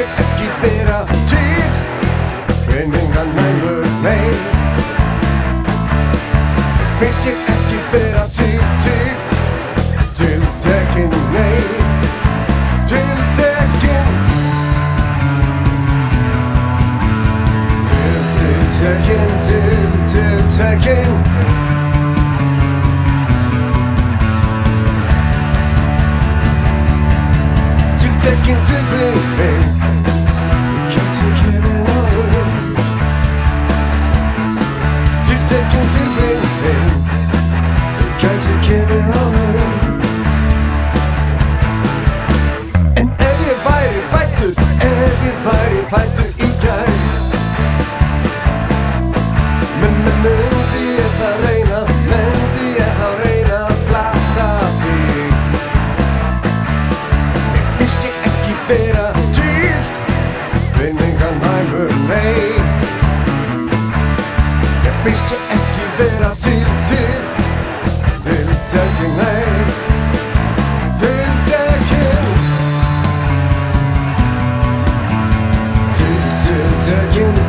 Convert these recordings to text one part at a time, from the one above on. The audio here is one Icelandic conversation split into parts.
ég ekki vera til. En engan mennur meil finnst ég ekki vera til til til. Ég fættur í gær. Men, men, myndi ég það reyna Myndi ég þá reyna að plata þig Finnst ég ekki vera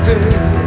to